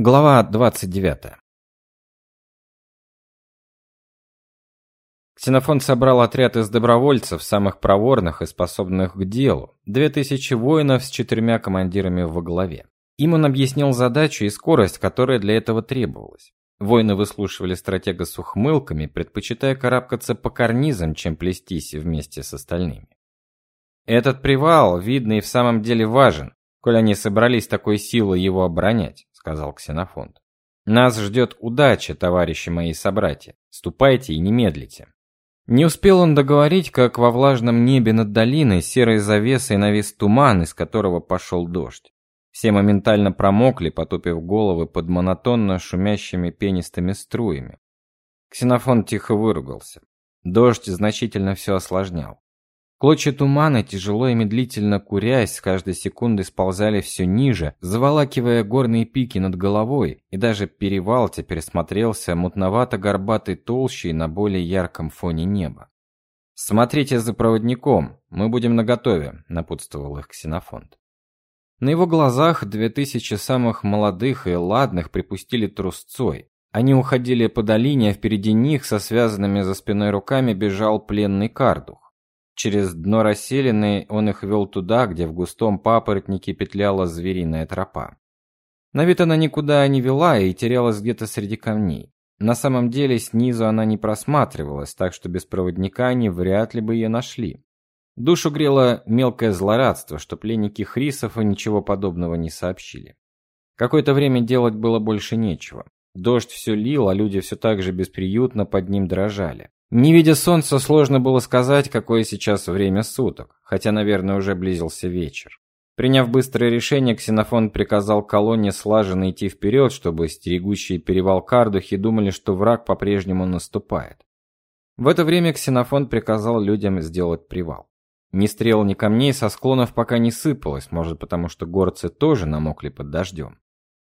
Глава 29. Ксенофон собрал отряд из добровольцев, самых проворных и способных к делу, две тысячи воинов с четырьмя командирами во главе. Им он объяснил задачу и скорость, которая для этого требовалась. Воины выслушивали стратега с ухмылками, предпочитая карабкаться по карнизам, чем плестись вместе с остальными. Этот привал, видно, и в самом деле важен, коль они собрались такой силой его оборонять сказал Ксенофонт. Нас ждет удача, товарищи мои собратья. Ступайте и не медлите. Не успел он договорить, как во влажном небе над долиной серой завесой навис туман, из которого пошел дождь. Все моментально промокли, потупив головы под монотонно шумящими пенистыми струями. Ксенофон тихо выругался. Дождь значительно все осложнял. Клочья тумана, тяжело и медлительно курясь, с каждой секунды сползали все ниже, заволакивая горные пики над головой, и даже перевал теперь смотрелся мутновато-горбатой толщей на более ярком фоне неба. «Смотрите за проводником, мы будем наготове», — напутствовал их Ксенофонт. На его глазах две тысячи самых молодых и ладных припустили трусцой. Они уходили по долине, а впереди них со связанными за спиной руками бежал пленный кардух. Через дно расселины он их вел туда, где в густом папоротнике петляла звериная тропа. На вид она никуда не вела и терялась где-то среди камней. На самом деле снизу она не просматривалась, так что без проводника они вряд ли бы ее нашли. Душу грело мелкое злорадство, что пленники Хрисов и ничего подобного не сообщили. Какое-то время делать было больше нечего. Дождь все лил, а люди все так же бесприютно под ним дрожали. Не видя солнца, сложно было сказать, какое сейчас время суток, хотя, наверное, уже близился вечер. Приняв быстрое решение, Ксенофон приказал колонне слаженно идти вперед, чтобы стерегущие перевал Кардухи думали, что враг по-прежнему наступает. В это время Ксенофон приказал людям сделать привал. Ни стрел, ни камней со склонов пока не сыпалось, может потому, что горцы тоже намокли под дождем.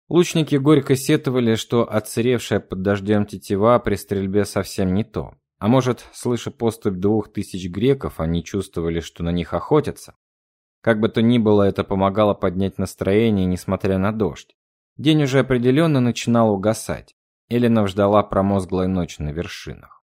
Лучники горько сетовали, что отсыревшая под дождем тетива при стрельбе совсем не то. А может, слыша поступь двух тысяч греков, они чувствовали, что на них охотятся? Как бы то ни было, это помогало поднять настроение, несмотря на дождь. День уже определенно начинал угасать. Эллинов ждала промозглая ночь на вершинах.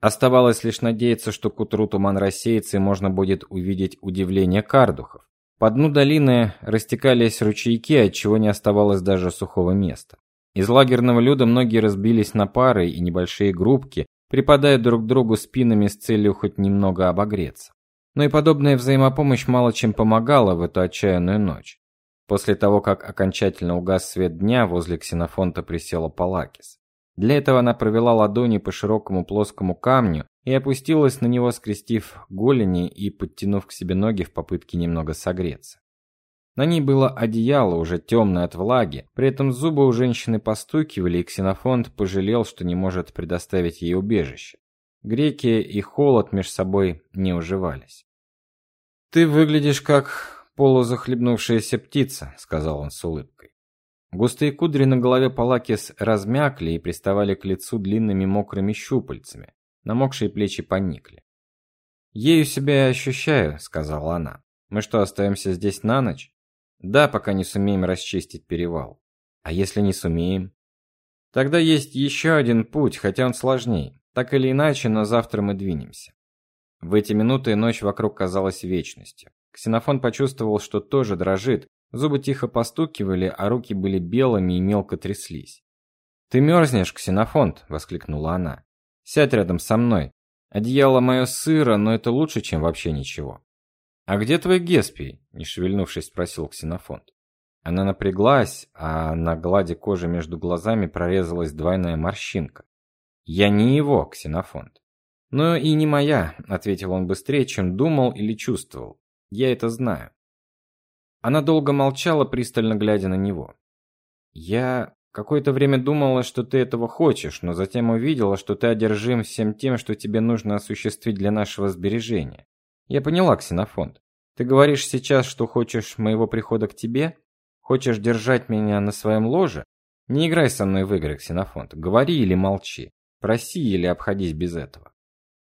Оставалось лишь надеяться, что к утру туман рассеется и можно будет увидеть удивление кардухов. По дну долины растекались ручейки, от чего не оставалось даже сухого места. Из лагерного люда многие разбились на пары и небольшие группки, припадая друг к другу спинами с целью хоть немного обогреться. Но и подобная взаимопомощь мало чем помогала в эту отчаянную ночь. После того, как окончательно угас свет дня, возле ксенофонта присела Палакис. Для этого она провела ладони по широкому плоскому камню и опустилась на него, скрестив голени и подтянув к себе ноги в попытке немного согреться. На ней было одеяло, уже темное от влаги, при этом зубы у женщины постукивали, и Ксенофонт пожалел, что не может предоставить ей убежище. Греки и холод меж собой не уживались. «Ты выглядишь как полузахлебнувшаяся птица», — сказал он с улыбкой. Густые кудри на голове Палакис размякли и приставали к лицу длинными мокрыми щупальцами. Намокшие плечи поникли. «Ею себя ощущаю», — сказала она. «Мы что, остаемся здесь на ночь?» Да, пока не сумеем расчистить перевал. А если не сумеем? Тогда есть еще один путь, хотя он сложнее. Так или иначе, но завтра мы двинемся. В эти минуты ночь вокруг казалась вечностью. Ксенофон почувствовал, что тоже дрожит. Зубы тихо постукивали, а руки были белыми и мелко тряслись. «Ты мерзнешь, Ксенофонт!» — воскликнула она. «Сядь рядом со мной. Одеяло мое сыро, но это лучше, чем вообще ничего». «А где твой Геспий?» – не шевельнувшись, спросил Ксенофонт. Она напряглась, а на глади кожи между глазами прорезалась двойная морщинка. «Я не его, Ксенофонт». «Но и не моя», — ответил он быстрее, чем думал или чувствовал. «Я это знаю». Она долго молчала, пристально глядя на него. «Я какое-то время думала, что ты этого хочешь, но затем увидела, что ты одержим всем тем, что тебе нужно осуществить для нашего сбережения. Я поняла, Ксенофонт. Ты говоришь сейчас, что хочешь моего прихода к тебе? Хочешь держать меня на своем ложе? Не играй со мной в игры, Ксенофонт. Говори или молчи. Проси или обходись без этого.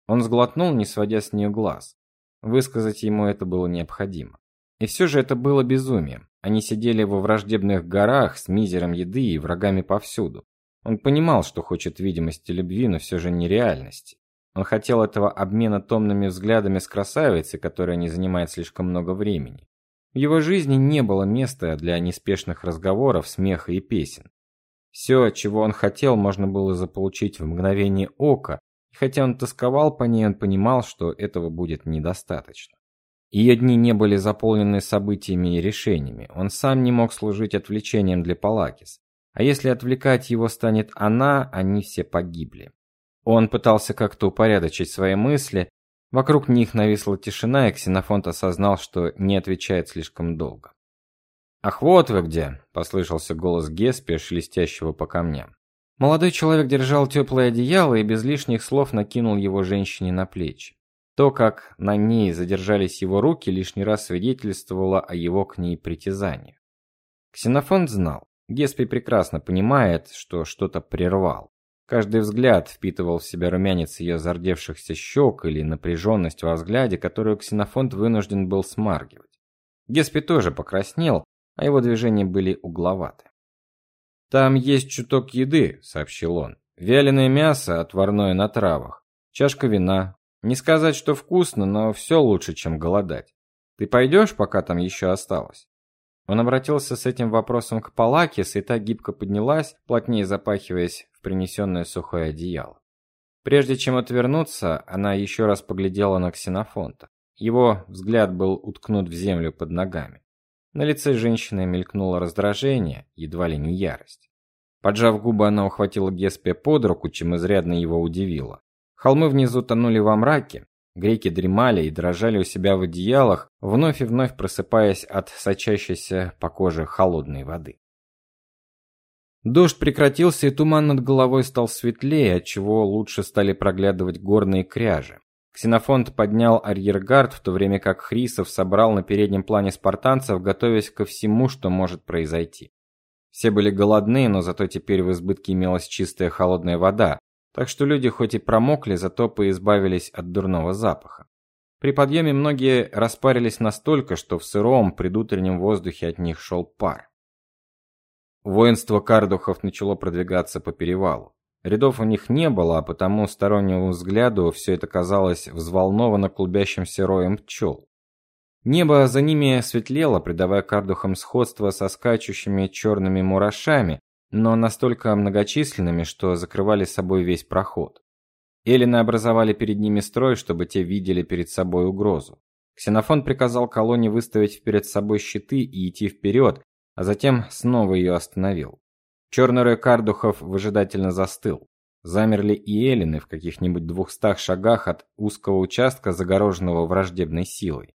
Он сглотнул, не сводя с нее глаз. Высказать ему это было необходимо. И все же это было безумием. Они сидели во враждебных горах с мизером еды и врагами повсюду. Он понимал, что хочет видимости любви, но все же нереальности. Он хотел этого обмена томными взглядами с красавицей, которая не занимает слишком много времени. В его жизни не было места для неспешных разговоров, смеха и песен. Все, чего он хотел, можно было заполучить в мгновение ока, и хотя он тосковал по ней, он понимал, что этого будет недостаточно. Ее дни не были заполнены событиями и решениями. Он сам не мог служить отвлечением для Палакис. А если отвлекать его станет она, они все погибли. Он пытался как-то упорядочить свои мысли. Вокруг них нависла тишина, и Ксенофонт осознал, что не отвечает слишком долго. «Ах, вот вы где!» – послышался голос Геспия, шелестящего по камням. Молодой человек держал теплое одеяло и без лишних слов накинул его женщине на плечи. То, как на ней задержались его руки, лишний раз свидетельствовало о его к ней притязании. Ксенофонт знал, Геспий прекрасно понимает, что что-то прервал. Каждый взгляд впитывал в себя румянец ее зардевшихся щек или напряженность во взгляде, которую Ксенофонт вынужден был смаргивать. Геспи тоже покраснел, а его движения были угловаты. «Там есть чуток еды», — сообщил он. «Вяленое мясо, отварное на травах, чашка вина. Не сказать, что вкусно, но все лучше, чем голодать. Ты пойдешь, пока там еще осталось?» Он обратился с этим вопросом к Палакис, и та гибко поднялась, плотнее запахиваясь принесенное сухое одеяло. Прежде чем отвернуться, она еще раз поглядела на Ксенофонта. Его взгляд был уткнут в землю под ногами. На лице женщины мелькнуло раздражение, едва ли не ярость. Поджав губы, она ухватила Геспия под руку, чем изрядно его удивило. Холмы внизу тонули во мраке, греки дремали и дрожали у себя в одеялах, вновь и вновь просыпаясь от сочащейся по коже холодной воды. Дождь прекратился, и туман над головой стал светлее, отчего лучше стали проглядывать горные кряжи. Ксенофонт поднял арьергард, в то время как Хрисов собрал на переднем плане спартанцев, готовясь ко всему, что может произойти. Все были голодны, но зато теперь в избытке имелась чистая холодная вода, так что люди хоть и промокли, зато поизбавились от дурного запаха. При подъеме многие распарились настолько, что в сыром предутреннем воздухе от них шел пар. Воинство кардухов начало продвигаться по перевалу. Рядов у них не было, а потому стороннему взгляду все это казалось взволнованно клубящимся роем пчел. Небо за ними светлело, придавая кардухам сходство со скачущими черными мурашами, но настолько многочисленными, что закрывали собой весь проход. Эллины образовали перед ними строй, чтобы те видели перед собой угрозу. Ксенофон приказал колонне выставить перед собой щиты и идти вперед, а затем снова ее остановил. Черный кардухов выжидательно застыл. Замерли и эллины в каких-нибудь двухстах шагах от узкого участка, загороженного враждебной силой.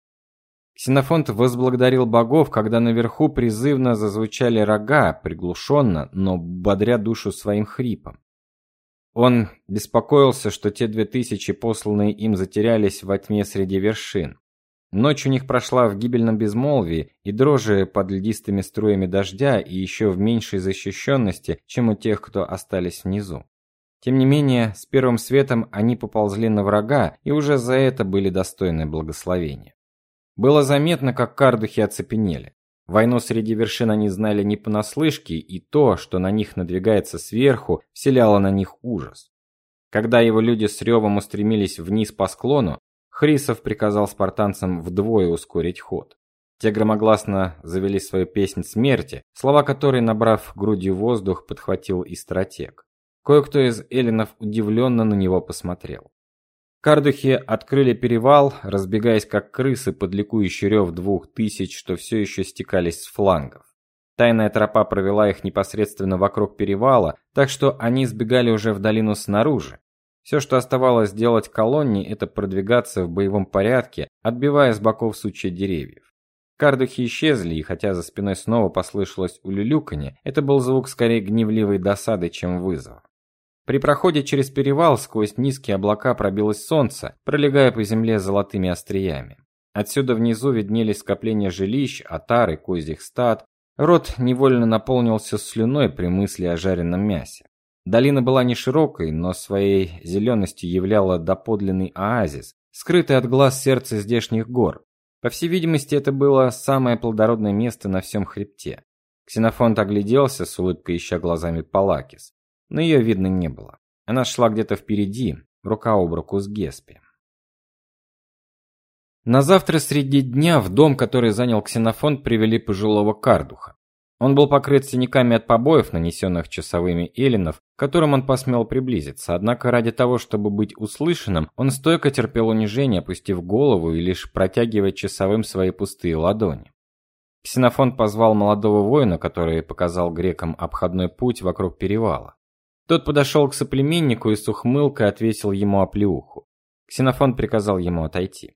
Ксенофонт возблагодарил богов, когда наверху призывно зазвучали рога, приглушенно, но бодря душу своим хрипом. Он беспокоился, что те две тысячи, посланные им, затерялись во тьме среди вершин. Ночь у них прошла в гибельном безмолвии и дрожи под льдистыми струями дождя и еще в меньшей защищенности, чем у тех, кто остались внизу. Тем не менее, с первым светом они поползли на врага и уже за это были достойны благословения. Было заметно, как кардухи оцепенели. Войну среди вершин они знали не понаслышке, и то, что на них надвигается сверху, вселяло на них ужас. Когда его люди с ревом устремились вниз по склону, Хрисов приказал спартанцам вдвое ускорить ход. Те громогласно завели свою песнь смерти, слова которой, набрав грудью воздух, подхватил и стратег. Кое-кто из эллинов удивленно на него посмотрел. Кардухи открыли перевал, разбегаясь как крысы под ликующий рев двух тысяч, что все еще стекались с флангов. Тайная тропа провела их непосредственно вокруг перевала, так что они сбегали уже в долину снаружи. Все, что оставалось делать колонне, это продвигаться в боевом порядке, отбивая с боков сучья деревьев. Кардухи исчезли, и хотя за спиной снова послышалось улюлюканье, это был звук скорее гневливой досады, чем вызова. При проходе через перевал сквозь низкие облака пробилось солнце, пролегая по земле золотыми остриями. Отсюда внизу виднелись скопления жилищ, отары, козьих стад. Рот невольно наполнился слюной при мысли о жареном мясе. Долина была не широкой, но своей зеленостью являла доподлинный оазис, скрытый от глаз сердце здешних гор. По всей видимости, это было самое плодородное место на всем хребте. Ксенофонт огляделся с улыбкой, ища глазами Палакис, но ее видно не было. Она шла где-то впереди, рука об руку с Геспи. На завтра среди дня в дом, который занял Ксенофонт, привели пожилого кардуха. Он был покрыт синяками от побоев, нанесенных часовыми эллинов, которым он посмел приблизиться. Однако ради того, чтобы быть услышанным, он стойко терпел унижение, опустив голову и лишь протягивая часовым свои пустые ладони. Ксенофонт позвал молодого воина, который показал грекам обходной путь вокруг перевала. Тот подошел к соплеменнику и с ухмылкой отвесил ему оплеуху. Ксенофонт приказал ему отойти.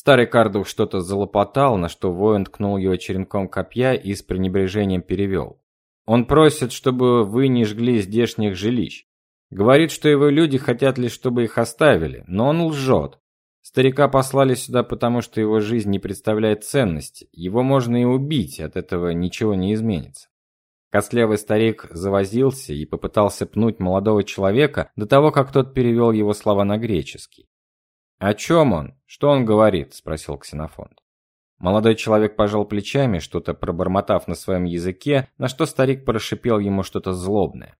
Старый Кардух что-то залопотал, на что воин ткнул его черенком копья и с пренебрежением перевел. Он просит, чтобы вы не жгли здешних жилищ. Говорит, что его люди хотят лишь, чтобы их оставили, но он лжет. Старика послали сюда, потому что его жизнь не представляет ценности. Его можно и убить, от этого ничего не изменится. Костлявый старик завозился и попытался пнуть молодого человека до того, как тот перевел его слова на греческий. «О чем он? Что он говорит?» – спросил Ксенофонт. Молодой человек пожал плечами, что-то пробормотав на своем языке, на что старик прошипел ему что-то злобное.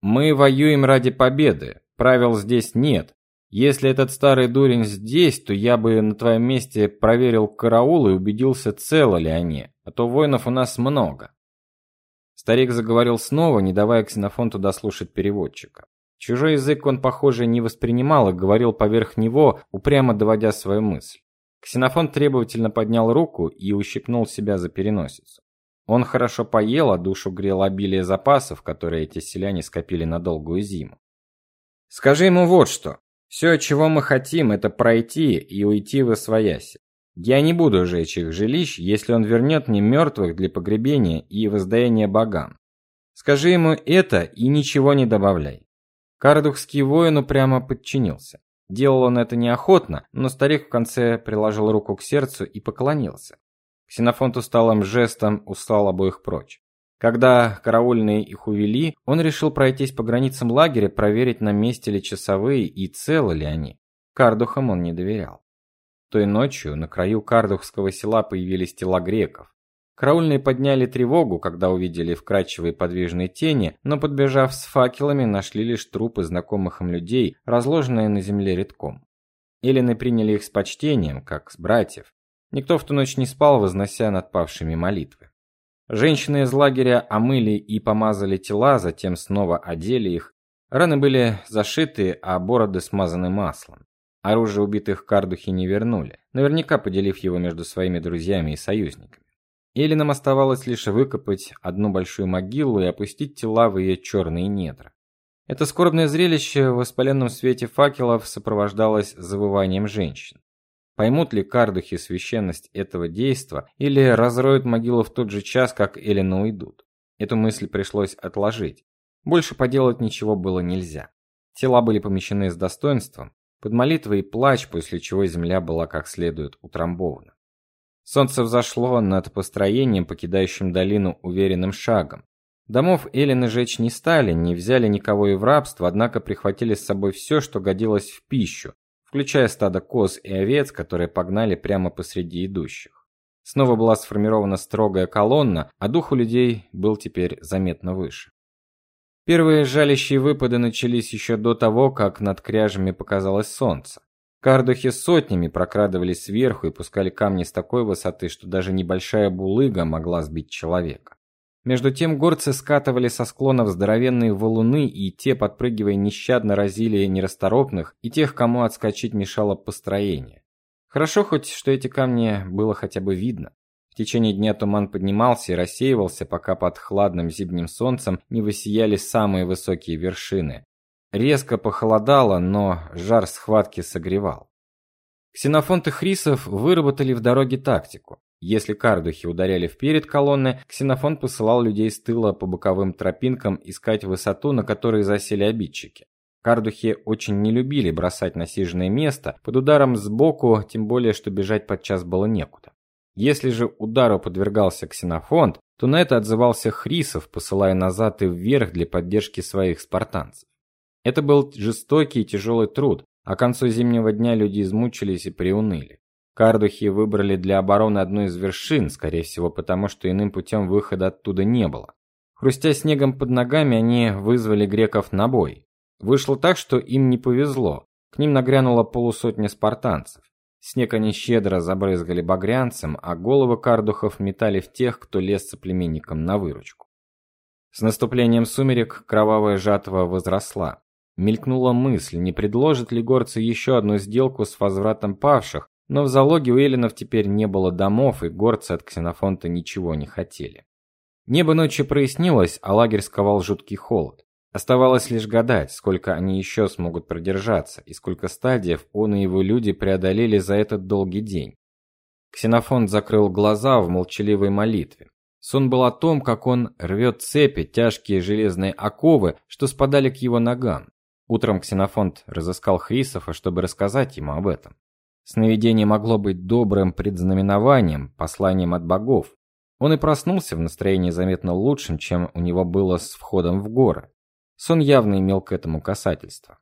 «Мы воюем ради победы. Правил здесь нет. Если этот старый дурень здесь, то я бы на твоем месте проверил караул и убедился, целы ли они, а то воинов у нас много». Старик заговорил снова, не давая Ксенофонту дослушать переводчика. Чужой язык он, похоже, не воспринимал и говорил поверх него, упрямо доводя свою мысль. Ксенофон требовательно поднял руку и ущипнул себя за переносицу. Он хорошо поел, а душу грел обилие запасов, которые эти селяне скопили на долгую зиму. Скажи ему вот что. Все, чего мы хотим, это пройти и уйти в освояси. Я не буду жечь их жилищ, если он вернет мне мертвых для погребения и воздаяния богам. Скажи ему это и ничего не добавляй. Кардухский воин упрямо подчинился. Делал он это неохотно, но старик в конце приложил руку к сердцу и поклонился. Ксенофонт усталым жестом услал обоих прочь. Когда караульные их увели, он решил пройтись по границам лагеря, проверить, на месте ли часовые и целы ли они. Кардухам он не доверял. Той ночью на краю Кардухского села появились тела греков. Караульные подняли тревогу, когда увидели вкрадчивые подвижные тени, но подбежав с факелами, нашли лишь трупы знакомых им людей, разложенные на земле редком. Эллины приняли их с почтением, как с братьев. Никто в ту ночь не спал, вознося над павшими молитвы. Женщины из лагеря омыли и помазали тела, затем снова одели их. Раны были зашиты, а бороды смазаны маслом. Оружие убитых кардухи не вернули, наверняка поделив его между своими друзьями и союзниками. Или нам оставалось лишь выкопать одну большую могилу и опустить тела в ее черные недра. Это скорбное зрелище в воспаленном свете факелов сопровождалось завыванием женщин. Поймут ли кардухи священность этого действа или разроют могилу в тот же час, как Эллина уйдут? Эту мысль пришлось отложить. Больше поделать ничего было нельзя. Тела были помещены с достоинством, под молитвой и плач, после чего земля была как следует утрамбована. Солнце взошло над построением, покидающим долину уверенным шагом. Домов Эллины жечь не стали, не взяли никого и в рабство, однако прихватили с собой все, что годилось в пищу, включая стадо коз и овец, которые погнали прямо посреди идущих. Снова была сформирована строгая колонна, а дух у людей был теперь заметно выше. Первые жалящие выпады начались еще до того, как над кряжами показалось солнце. Кардухи сотнями прокрадывались сверху и пускали камни с такой высоты, что даже небольшая булыга могла сбить человека. Между тем горцы скатывали со склонов здоровенные валуны, и те, подпрыгивая нещадно, разили нерасторопных и тех, кому отскочить мешало построение. Хорошо хоть, что эти камни было хотя бы видно. В течение дня туман поднимался и рассеивался, пока под хладным зимним солнцем не высияли самые высокие вершины, Резко похолодало, но жар схватки согревал. Ксенофонт и Хрисов выработали в дороге тактику. Если кардухи ударяли вперед колонны, Ксенофонт посылал людей с тыла по боковым тропинкам искать высоту, на которой засели обидчики. Кардухи очень не любили бросать насиженное место под ударом сбоку, тем более что бежать подчас было некуда. Если же удару подвергался Ксенофонт, то на это отзывался Хрисов, посылая назад и вверх для поддержки своих спартанцев. Это был жестокий и тяжелый труд, а к концу зимнего дня люди измучились и приуныли. Кардухи выбрали для обороны одну из вершин, скорее всего, потому что иным путем выхода оттуда не было. Хрустя снегом под ногами, они вызвали греков на бой. Вышло так, что им не повезло. К ним нагрянула полусотня спартанцев. Снег они щедро забрызгали багрянцем, а головы кардухов метали в тех, кто лез соплеменникам на выручку. С наступлением сумерек кровавая жатва возросла. Мелькнула мысль, не предложат ли горцы еще одну сделку с возвратом павших, но в залоге у эллинов теперь не было домов, и горцы от Ксенофонта ничего не хотели. Небо ночью прояснилось, а лагерь сковал жуткий холод. Оставалось лишь гадать, сколько они еще смогут продержаться и сколько стадиев он и его люди преодолели за этот долгий день. Ксенофонт закрыл глаза в молчаливой молитве. Сон был о том, как он рвет цепи, тяжкие железные оковы, что спадали к его ногам. Утром Ксенофонт разыскал Хрисофа, чтобы рассказать ему об этом. Сновидение могло быть добрым предзнаменованием, посланием от богов. Он и проснулся в настроении заметно лучшим, чем у него было с входом в горы. Сон явно имел к этому касательство.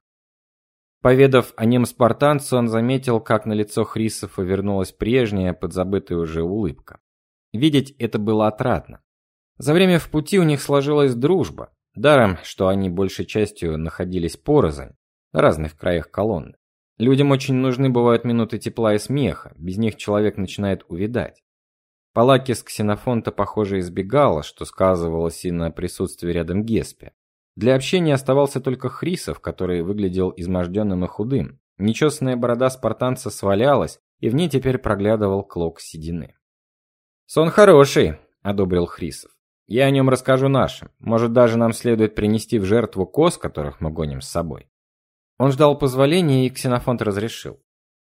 Поведав о нем спартанцу, он заметил, как на лицо Хрисофа вернулась прежняя, подзабытая уже улыбка. Видеть это было отрадно. За время в пути у них сложилась дружба, даром, что они большей частью находились порознь, на разных краях колонны. Людям очень нужны бывают минуты тепла и смеха, без них человек начинает увядать. Палакис Ксенофонта, похоже, избегала, что сказывалось и на присутствии рядом Геспе. Для общения оставался только Хрисов, который выглядел изможденным и худым. Нечесанная борода спартанца свалялась, и в ней теперь проглядывал клок седины. Сон хороший, одобрил Хрисов. Я о нем расскажу нашим. Может, даже нам следует принести в жертву коз, которых мы гоним с собой. Он ждал позволения, и Ксенофонт разрешил.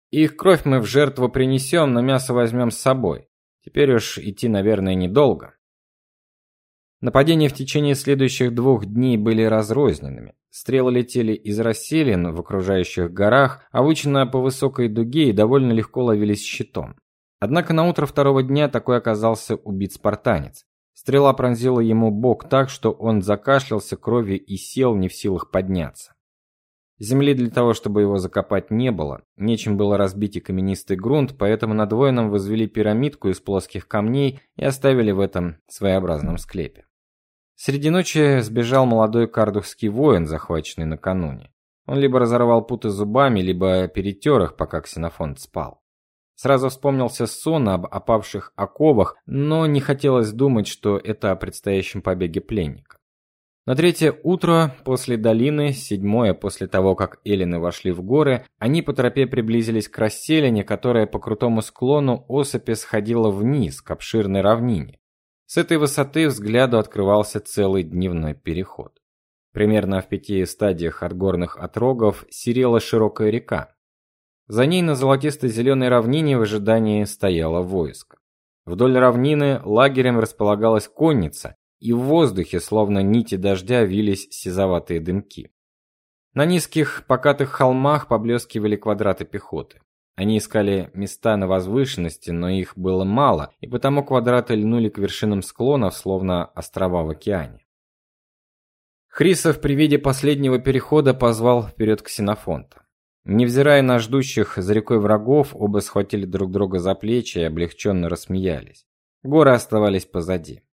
Их кровь мы в жертву принесем, но мясо возьмем с собой. Теперь уж идти, наверное, недолго. Нападения в течение следующих двух дней были разрозненными. Стрелы летели из расселин в окружающих горах, обычно по высокой дуге и довольно легко ловились щитом. Однако на утро второго дня такой оказался убит спартанец. Стрела пронзила ему бок так, что он закашлялся кровью и сел не в силах подняться. Земли для того, чтобы его закопать, не было. Нечем было разбить и каменистый грунт, поэтому над воином возвели пирамидку из плоских камней и оставили в этом своеобразном склепе. Среди ночи сбежал молодой кардухский воин, захваченный накануне. Он либо разорвал путы зубами, либо перетер их, пока Ксенофонт спал. Сразу вспомнился сон об опавших оковах, но не хотелось думать, что это о предстоящем побеге пленника. На третье утро после долины, седьмое после того, как эллины вошли в горы, они по тропе приблизились к расселине, которая по крутому склону осыпи сходила вниз к обширной равнине. С этой высоты взгляду открывался целый дневной переход. Примерно в пяти стадиях от горных отрогов серела широкая река. За ней на золотисто-зеленой равнине в ожидании стояло войско. Вдоль равнины лагерем располагалась конница, и в воздухе, словно нити дождя, вились сизоватые дымки. На низких покатых холмах поблескивали квадраты пехоты. Они искали места на возвышенности, но их было мало, и потому квадраты льнули к вершинам склонов, словно острова в океане. Хрисов при виде последнего перехода позвал вперед Ксенофонта. Невзирая на ждущих за рекой врагов, оба схватили друг друга за плечи и облегченно рассмеялись. Горы оставались позади.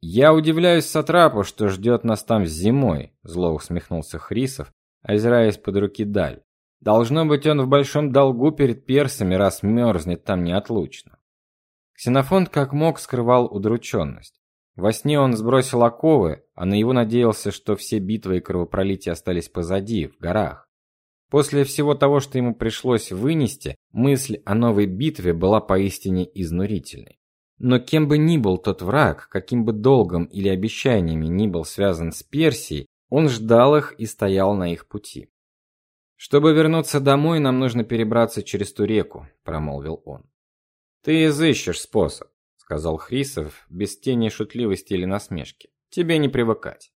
Я удивляюсь Сатрапу, что ждет нас там зимой, зло усмехнулся Хрисов, озираясь под руки даль. Должно быть, он в большом долгу перед персами, раз мерзнет там неотлучно. Ксенофонт как мог скрывал удрученность. Во сне он сбросил оковы, а на его надеялся, что все битвы и кровопролития остались позади, в горах. После всего того, что ему пришлось вынести, мысль о новой битве была поистине изнурительной. Но кем бы ни был тот враг, каким бы долгом или обещаниями ни был связан с Персией, он ждал их и стоял на их пути. Чтобы вернуться домой, нам нужно перебраться через ту реку, промолвил он. Ты изыщешь способ, сказал Хрисов без тени шутливости или насмешки. Тебе не привыкать.